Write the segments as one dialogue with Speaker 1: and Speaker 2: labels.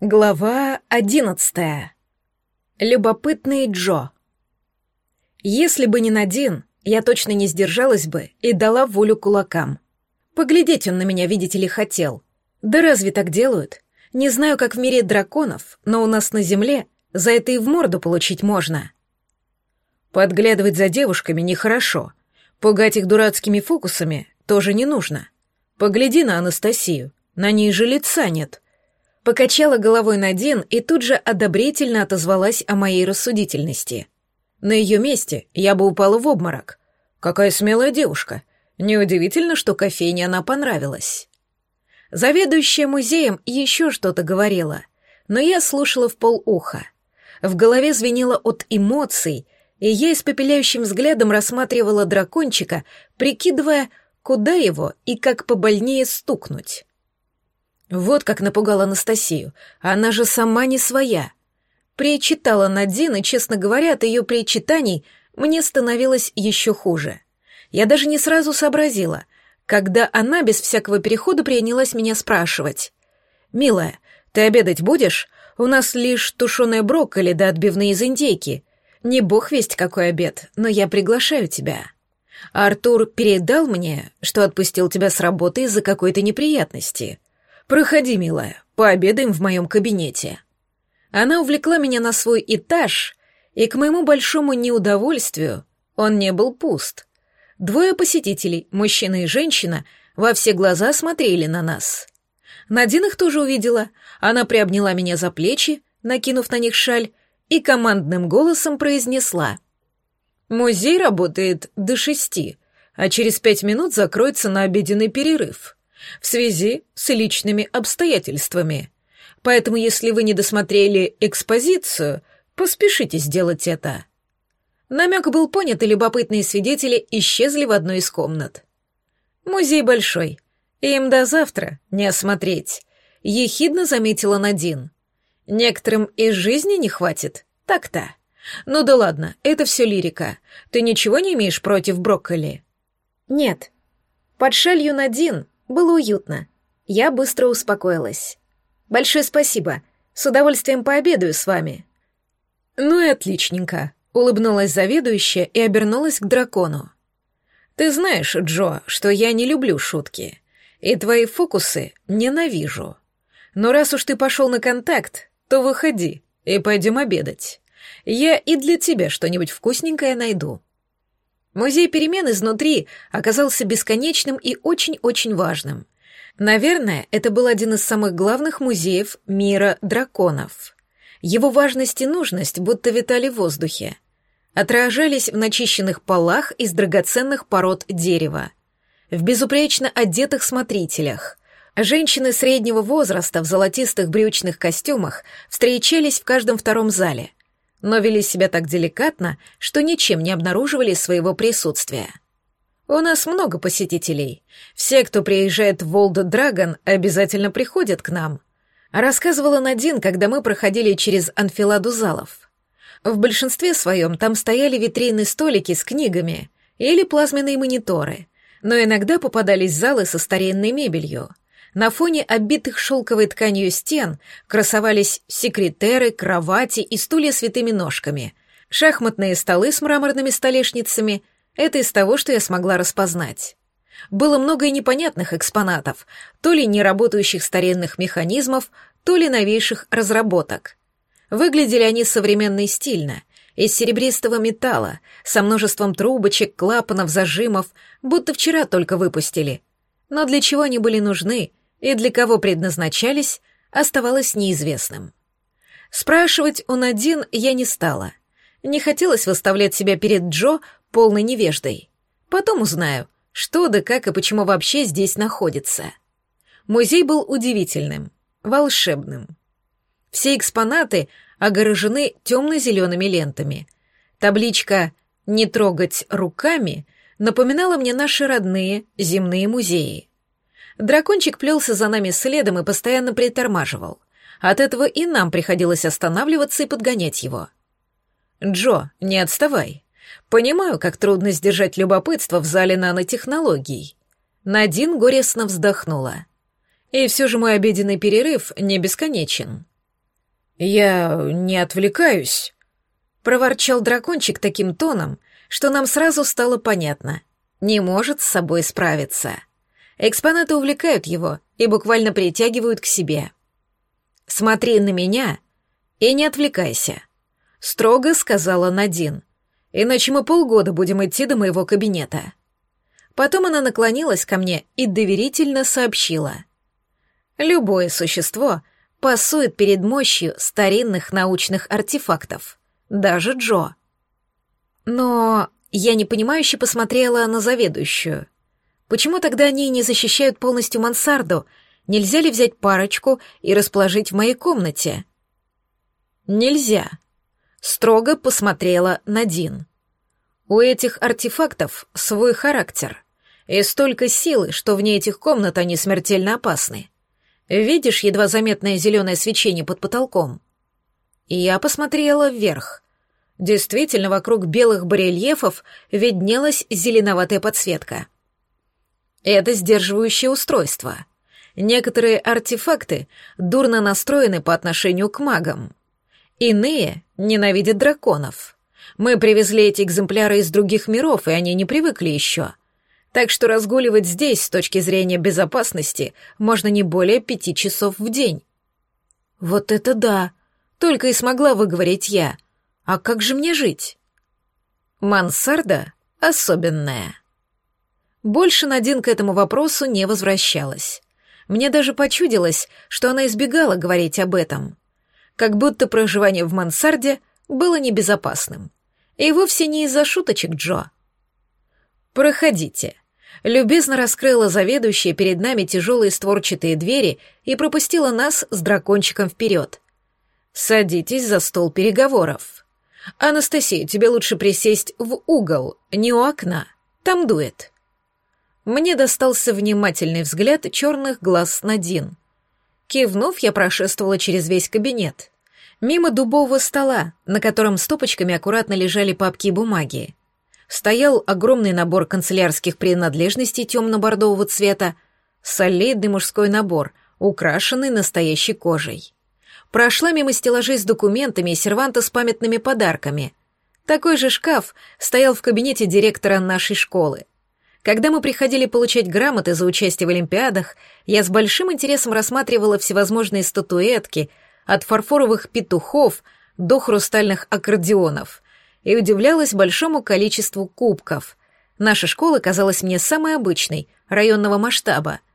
Speaker 1: Глава одиннадцатая. Любопытный Джо. Если бы не Надин, я точно не сдержалась бы и дала волю кулакам. Поглядеть он на меня, видите ли, хотел. Да разве так делают? Не знаю, как в мире драконов, но у нас на земле за это и в морду получить можно. Подглядывать за девушками нехорошо. Пугать их дурацкими фокусами тоже не нужно. Погляди на Анастасию, на ней же лица нет — Покачала головой Надин и тут же одобрительно отозвалась о моей рассудительности. На ее месте я бы упала в обморок. Какая смелая девушка. Неудивительно, что кофейне она понравилась. Заведующая музеем еще что-то говорила, но я слушала в полуха. В голове звенело от эмоций, и я испепеляющим взглядом рассматривала дракончика, прикидывая, куда его и как побольнее стукнуть. Вот как напугала Анастасию. Она же сама не своя. Причитала Надин, и, честно говоря, от ее причитаний мне становилось еще хуже. Я даже не сразу сообразила, когда она без всякого перехода принялась меня спрашивать. «Милая, ты обедать будешь? У нас лишь тушеная брокколи да отбивные из индейки. Не бог весть какой обед, но я приглашаю тебя». Артур передал мне, что отпустил тебя с работы из-за какой-то неприятности. «Проходи, милая, пообедаем в моем кабинете». Она увлекла меня на свой этаж, и к моему большому неудовольствию он не был пуст. Двое посетителей, мужчина и женщина, во все глаза смотрели на нас. Надин их тоже увидела. Она приобняла меня за плечи, накинув на них шаль, и командным голосом произнесла. «Музей работает до шести, а через пять минут закроется на обеденный перерыв в связи с личными обстоятельствами. Поэтому, если вы не досмотрели экспозицию, поспешите сделать это. Намек был понят, и любопытные свидетели исчезли в одной из комнат. Музей большой, им до завтра не осмотреть, ехидно заметила Надин. Некоторым из жизни не хватит, так-то. Ну да ладно, это все лирика. Ты ничего не имеешь против брокколи? Нет. Под шалью Надин было уютно. Я быстро успокоилась. «Большое спасибо. С удовольствием пообедаю с вами». «Ну и отличненько», — улыбнулась заведующая и обернулась к дракону. «Ты знаешь, Джо, что я не люблю шутки, и твои фокусы ненавижу. Но раз уж ты пошел на контакт, то выходи и пойдем обедать. Я и для тебя что-нибудь вкусненькое найду». Музей перемен изнутри оказался бесконечным и очень-очень важным. Наверное, это был один из самых главных музеев мира драконов. Его важность и нужность будто витали в воздухе. Отражались в начищенных полах из драгоценных пород дерева, в безупречно одетых смотрителях. Женщины среднего возраста в золотистых брючных костюмах встречались в каждом втором зале — но вели себя так деликатно, что ничем не обнаруживали своего присутствия. У нас много посетителей. Все, кто приезжает в Волд Драгон, обязательно приходят к нам. Рассказывала Надин, когда мы проходили через анфиладу залов. В большинстве своем там стояли витрины столики с книгами или плазменные мониторы, но иногда попадались залы со старинной мебелью — на фоне оббитых шелковой тканью стен красовались секретеры, кровати и стулья с витыми ножками. Шахматные столы с мраморными столешницами — это из того, что я смогла распознать. Было много и непонятных экспонатов, то ли неработающих старинных механизмов, то ли новейших разработок. Выглядели они современно и стильно, из серебристого металла, со множеством трубочек, клапанов, зажимов, будто вчера только выпустили. Но для чего они были нужны, и для кого предназначались, оставалось неизвестным. Спрашивать у Надин я не стала. Не хотелось выставлять себя перед Джо полной невеждой. Потом узнаю, что да как и почему вообще здесь находится. Музей был удивительным, волшебным. Все экспонаты огорожены темно-зелеными лентами. Табличка «Не трогать руками» напоминала мне наши родные земные музеи. Дракончик плелся за нами следом и постоянно притормаживал. От этого и нам приходилось останавливаться и подгонять его. «Джо, не отставай. Понимаю, как трудно сдержать любопытство в зале нанотехнологий». Надин горестно вздохнула. «И все же мой обеденный перерыв не бесконечен». «Я не отвлекаюсь», — проворчал дракончик таким тоном, что нам сразу стало понятно. Не может с собой справиться. Экспонаты увлекают его и буквально притягивают к себе. «Смотри на меня и не отвлекайся», — строго сказала Надин. «Иначе мы полгода будем идти до моего кабинета». Потом она наклонилась ко мне и доверительно сообщила. «Любое существо пасует перед мощью старинных научных артефактов, даже Джо». Но я непонимающе посмотрела на заведующую. Почему тогда они не защищают полностью мансарду? Нельзя ли взять парочку и расположить в моей комнате? Нельзя. Строго посмотрела на Дин. У этих артефактов свой характер. И столько силы, что вне этих комнат они смертельно опасны. Видишь едва заметное зеленое свечение под потолком? И я посмотрела вверх. Действительно, вокруг белых барельефов виднелась зеленоватая подсветка. Это сдерживающее устройство. Некоторые артефакты дурно настроены по отношению к магам. Иные ненавидят драконов. Мы привезли эти экземпляры из других миров, и они не привыкли еще. Так что разгуливать здесь с точки зрения безопасности можно не более пяти часов в день. Вот это да! Только и смогла выговорить я — а как же мне жить? Мансарда особенная. Больше Надин к этому вопросу не возвращалась. Мне даже почудилось, что она избегала говорить об этом. Как будто проживание в мансарде было небезопасным. И вовсе не из-за шуточек Джо. «Проходите», — любезно раскрыла заведующая перед нами тяжелые створчатые двери и пропустила нас с дракончиком вперед. «Садитесь за стол переговоров». «Анастасия, тебе лучше присесть в угол, не у окна. Там дует». Мне достался внимательный взгляд черных глаз Надин. Кивнув, я прошествовала через весь кабинет. Мимо дубового стола, на котором стопочками аккуратно лежали папки и бумаги. Стоял огромный набор канцелярских принадлежностей темно-бордового цвета, солидный мужской набор, украшенный настоящей кожей. Прошла мимо стеллажей с документами и серванта с памятными подарками. Такой же шкаф стоял в кабинете директора нашей школы. Когда мы приходили получать грамоты за участие в олимпиадах, я с большим интересом рассматривала всевозможные статуэтки, от фарфоровых петухов до хрустальных аккордеонов, и удивлялась большому количеству кубков. Наша школа казалась мне самой обычной, районного масштаба —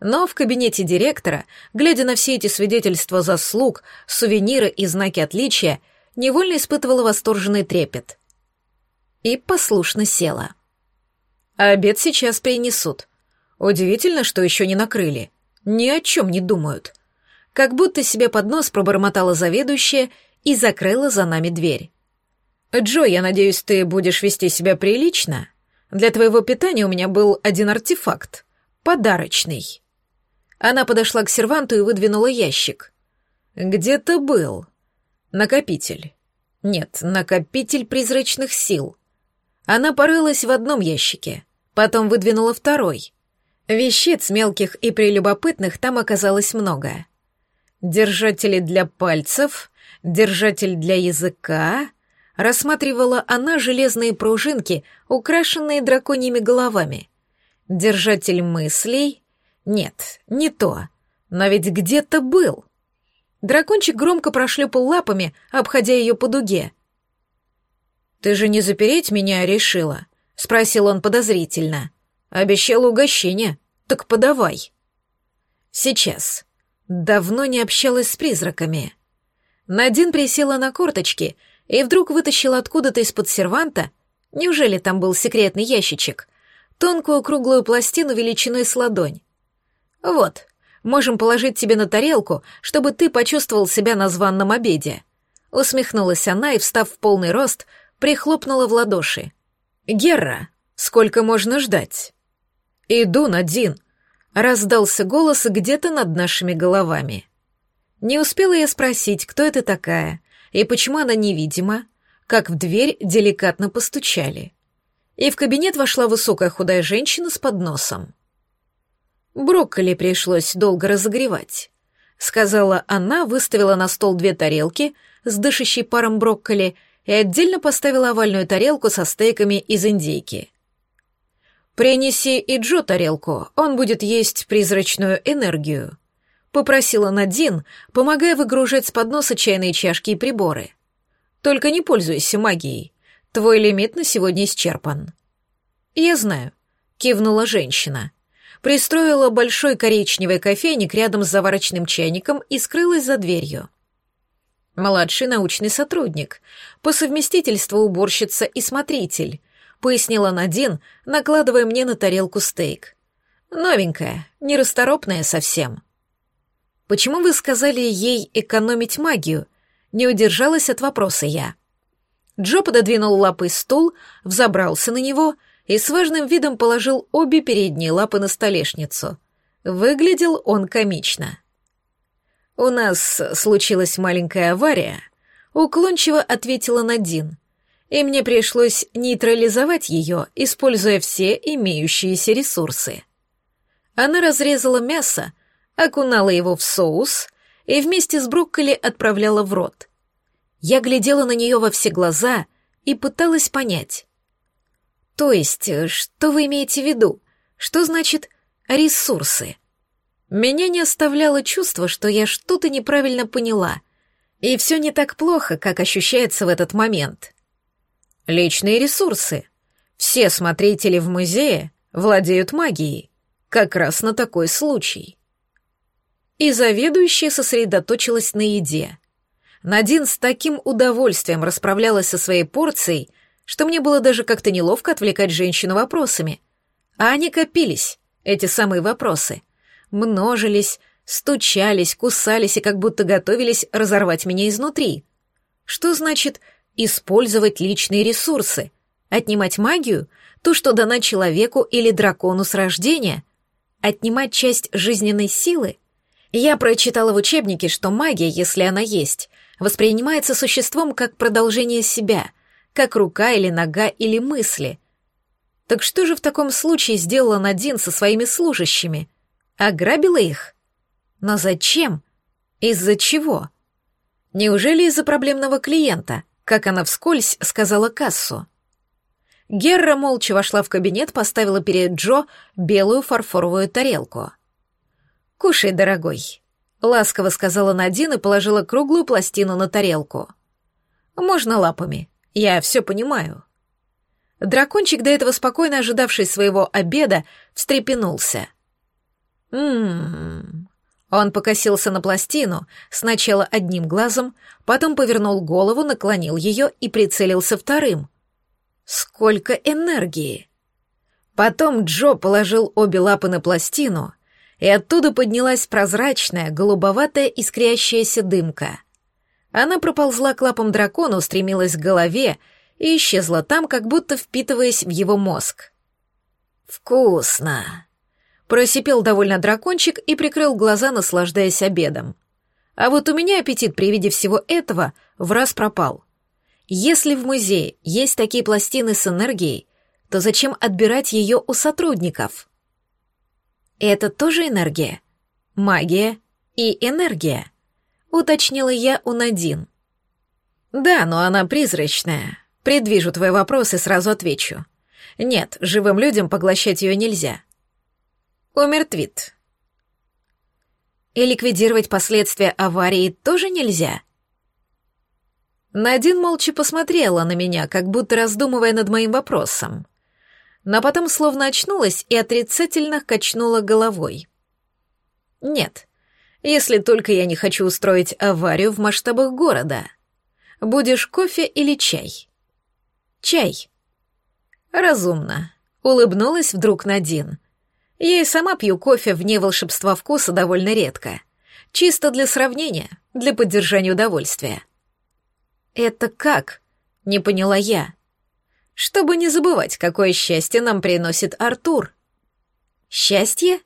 Speaker 1: но в кабинете директора, глядя на все эти свидетельства заслуг, сувениры и знаки отличия, невольно испытывала восторженный трепет. И послушно села. А обед сейчас принесут. Удивительно, что еще не накрыли. Ни о чем не думают. Как будто себе под нос пробормотала заведующая и закрыла за нами дверь. «Джо, я надеюсь, ты будешь вести себя прилично? Для твоего питания у меня был один артефакт. Подарочный». Она подошла к серванту и выдвинула ящик. «Где-то был. Накопитель. Нет, накопитель призрачных сил. Она порылась в одном ящике, потом выдвинула второй. Вещиц мелких и прелюбопытных там оказалось много. Держатели для пальцев, держатель для языка. Рассматривала она железные пружинки, украшенные драконьими головами. Держатель мыслей, нет, не то. Но ведь где-то был. Дракончик громко прошлепал лапами, обходя ее по дуге. «Ты же не запереть меня решила?» — спросил он подозрительно. «Обещала угощение. Так подавай». «Сейчас. Давно не общалась с призраками». Надин присела на корточки и вдруг вытащила откуда-то из-под серванта, неужели там был секретный ящичек, тонкую круглую пластину величиной с ладонь. «Вот, можем положить тебе на тарелку, чтобы ты почувствовал себя на званном обеде». Усмехнулась она и, встав в полный рост, прихлопнула в ладоши. «Герра, сколько можно ждать?» «Иду, Надин», — раздался голос где-то над нашими головами. Не успела я спросить, кто это такая и почему она невидима, как в дверь деликатно постучали. И в кабинет вошла высокая худая женщина с подносом. Брокколи пришлось долго разогревать. — сказала она, выставила на стол две тарелки с дышащей паром брокколи и отдельно поставила овальную тарелку со стейками из индейки. «Принеси и Джо тарелку, он будет есть призрачную энергию», — попросила Надин, помогая выгружать с подноса чайные чашки и приборы. «Только не пользуйся магией. Твой лимит на сегодня исчерпан». «Я знаю», — кивнула женщина. Пристроила большой коричневый кофейник рядом с заварочным чайником и скрылась за дверью. Младший научный сотрудник, по совместительству уборщица и смотритель, пояснила Надин, накладывая мне на тарелку стейк. Новенькая, нерасторопная совсем. Почему вы сказали ей экономить магию? Не удержалась от вопроса я. Джо пододвинул лапой стул, взобрался на него и с важным видом положил обе передние лапы на столешницу. Выглядел он комично. «У нас случилась маленькая авария», — уклончиво ответила Надин и мне пришлось нейтрализовать ее, используя все имеющиеся ресурсы. Она разрезала мясо, окунала его в соус и вместе с брокколи отправляла в рот. Я глядела на нее во все глаза и пыталась понять. То есть, что вы имеете в виду? Что значит «ресурсы»? Меня не оставляло чувство, что я что-то неправильно поняла, и все не так плохо, как ощущается в этот момент. Личные ресурсы. Все смотрители в музее владеют магией. Как раз на такой случай. И заведующая сосредоточилась на еде. Надин с таким удовольствием расправлялась со своей порцией, что мне было даже как-то неловко отвлекать женщину вопросами. А они копились, эти самые вопросы. Множились, стучались, кусались и как будто готовились разорвать меня изнутри. Что значит использовать личные ресурсы, отнимать магию, то, что дана человеку или дракону с рождения, отнимать часть жизненной силы. Я прочитала в учебнике, что магия, если она есть, воспринимается существом как продолжение себя, как рука или нога или мысли. Так что же в таком случае сделала Надин со своими служащими? Ограбила их? Но зачем? Из-за чего? Неужели из-за проблемного клиента? как она вскользь сказала кассу. Герра молча вошла в кабинет, поставила перед Джо белую фарфоровую тарелку. «Кушай, дорогой», — ласково сказала Надин и положила круглую пластину на тарелку. «Можно лапами, я все понимаю». Дракончик, до этого спокойно ожидавший своего обеда, встрепенулся. «Ммм, он покосился на пластину, сначала одним глазом, потом повернул голову, наклонил ее и прицелился вторым. Сколько энергии! Потом Джо положил обе лапы на пластину, и оттуда поднялась прозрачная, голубоватая искрящаяся дымка. Она проползла к лапам дракона, устремилась к голове и исчезла там, как будто впитываясь в его мозг. «Вкусно!» Просипел довольно дракончик и прикрыл глаза, наслаждаясь обедом. А вот у меня аппетит при виде всего этого в раз пропал. Если в музее есть такие пластины с энергией, то зачем отбирать ее у сотрудников? Это тоже энергия? Магия и энергия, уточнила я у Надин. Да, но она призрачная. Предвижу твой вопрос и сразу отвечу. Нет, живым людям поглощать ее нельзя умертвит. И ликвидировать последствия аварии тоже нельзя. Надин молча посмотрела на меня, как будто раздумывая над моим вопросом. Но потом словно очнулась и отрицательно качнула головой. Нет, если только я не хочу устроить аварию в масштабах города. Будешь кофе или чай? Чай. Разумно. Улыбнулась вдруг Надин. Я и сама пью кофе вне волшебства вкуса довольно редко. Чисто для сравнения, для поддержания удовольствия. «Это как?» — не поняла я. «Чтобы не забывать, какое счастье нам приносит Артур». «Счастье?»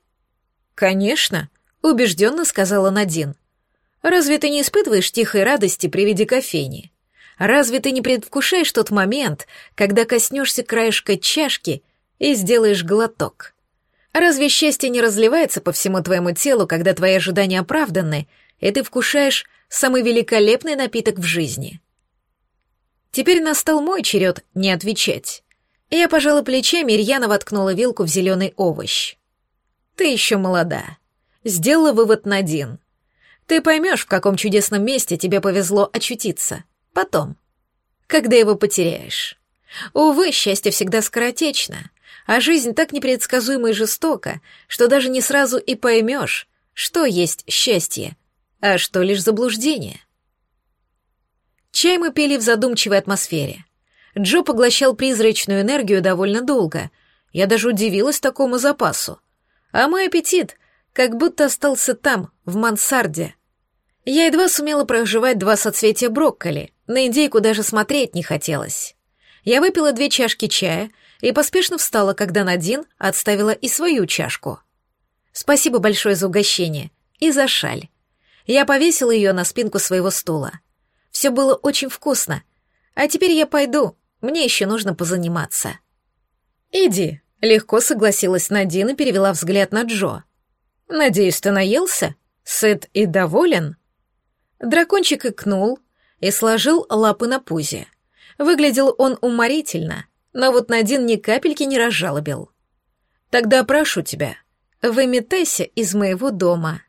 Speaker 1: «Конечно», — убежденно сказала Надин. «Разве ты не испытываешь тихой радости при виде кофейни? Разве ты не предвкушаешь тот момент, когда коснешься краешка чашки и сделаешь глоток?» Разве счастье не разливается по всему твоему телу, когда твои ожидания оправданы, и ты вкушаешь самый великолепный напиток в жизни. Теперь настал мой черед не отвечать. Я пожала плечами, и Рьяна воткнула вилку в зеленый овощ. «Ты еще молода», — сделала вывод Надин. «Ты поймешь, в каком чудесном месте тебе повезло очутиться. Потом, когда его потеряешь. Увы, счастье всегда скоротечно, а жизнь так непредсказуема и жестока, что даже не сразу и поймешь, что есть счастье, а что лишь заблуждение. Чай мы пили в задумчивой атмосфере. Джо поглощал призрачную энергию довольно долго. Я даже удивилась такому запасу. А мой аппетит как будто остался там, в мансарде. Я едва сумела проживать два соцветия брокколи, на индейку даже смотреть не хотелось. Я выпила две чашки чая и поспешно встала, когда Надин отставила и свою чашку. Спасибо большое за угощение и за шаль. Я повесила ее на спинку своего стула. Все было очень вкусно. А теперь я пойду, мне еще нужно позаниматься. «Иди», — легко согласилась Надин и перевела взгляд на Джо. «Надеюсь, ты наелся? Сыт и доволен?» Дракончик икнул и сложил лапы на пузе. Выглядел он уморительно, но вот Надин ни капельки не разжалобил. «Тогда прошу тебя, выметайся из моего дома».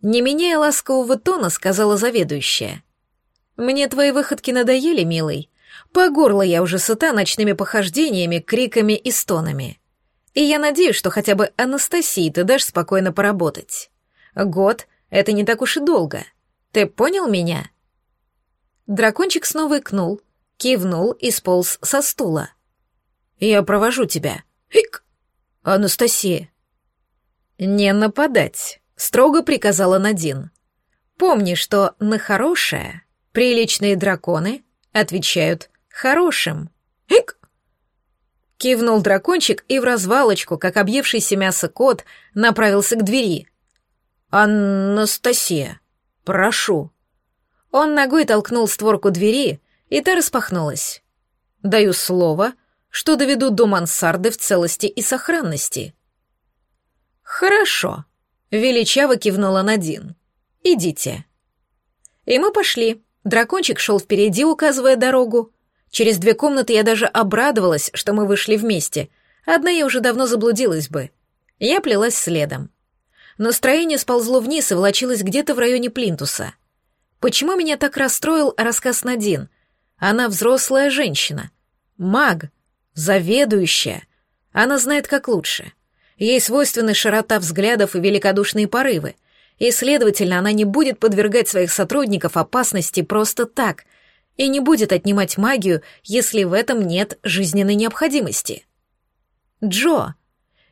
Speaker 1: Не меняя ласкового тона, сказала заведующая. «Мне твои выходки надоели, милый. По горло я уже сыта ночными похождениями, криками и стонами. И я надеюсь, что хотя бы Анастасии ты дашь спокойно поработать. Год — это не так уж и долго. Ты понял меня?» Дракончик снова икнул, кивнул и сполз со стула. «Я провожу тебя. Ик! Анастасия!» «Не нападать», — строго приказала Надин. «Помни, что на хорошее приличные драконы отвечают хорошим». «Ик!» Кивнул дракончик и в развалочку, как объевшийся мясо кот, направился к двери. «Анастасия, прошу». Он ногой толкнул створку двери, и та распахнулась. «Даю слово, что доведу до мансарды в целости и сохранности». «Хорошо», — величаво кивнула Надин. «Идите». И мы пошли. Дракончик шел впереди, указывая дорогу. Через две комнаты я даже обрадовалась, что мы вышли вместе. Одна я уже давно заблудилась бы. Я плелась следом. Настроение сползло вниз и волочилось где-то в районе плинтуса. Почему меня так расстроил рассказ Надин? Она взрослая женщина. Маг. Заведующая. Она знает как лучше. Ей свойственны широта взглядов и великодушные порывы. И, следовательно, она не будет подвергать своих сотрудников опасности просто так и не будет отнимать магию, если в этом нет жизненной необходимости. Джо.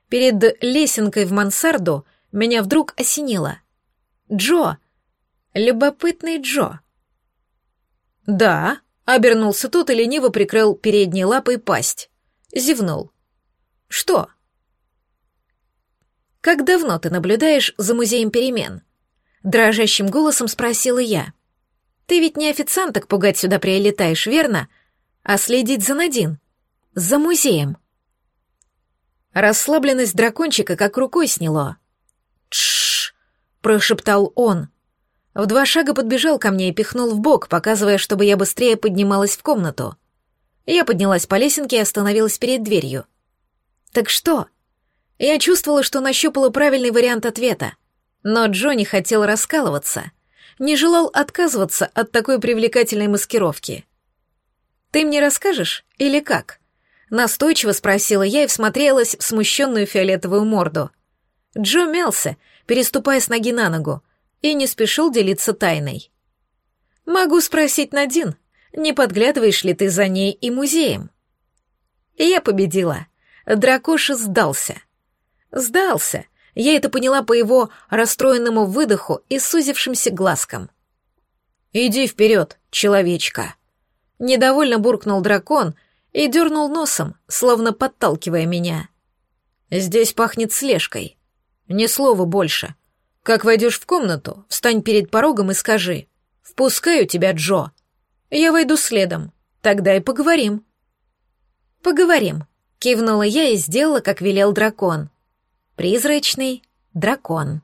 Speaker 1: Перед лесенкой в мансарду меня вдруг осенило. Джо. Любопытный Джо. Да, обернулся тот и лениво прикрыл передние лапы и пасть. Зевнул. Что? Как давно ты наблюдаешь за музеем перемен? Дрожащим голосом спросила я. Ты ведь не официанток пугать сюда прилетаешь, верно? А следить за Надин. За музеем. Расслабленность дракончика как рукой сняло. «Тш!» — прошептал он. В два шага подбежал ко мне и пихнул в бок, показывая, чтобы я быстрее поднималась в комнату. Я поднялась по лесенке и остановилась перед дверью. «Так что?» Я чувствовала, что нащупала правильный вариант ответа, но Джо не хотел раскалываться, не желал отказываться от такой привлекательной маскировки. «Ты мне расскажешь или как?» Настойчиво спросила я и всмотрелась в смущенную фиолетовую морду. Джо мялся, переступая с ноги на ногу, и не спешил делиться тайной. «Могу спросить Надин, не подглядываешь ли ты за ней и музеем?» Я победила. Дракоша сдался. Сдался. Я это поняла по его расстроенному выдоху и сузившимся глазкам. «Иди вперед, человечка!» Недовольно буркнул дракон и дернул носом, словно подталкивая меня. «Здесь пахнет слежкой. Ни слова больше. Как войдешь в комнату, встань перед порогом и скажи «Впускаю тебя, Джо». Я войду следом, тогда и поговорим. Поговорим, кивнула я и сделала, как велел дракон. Призрачный дракон.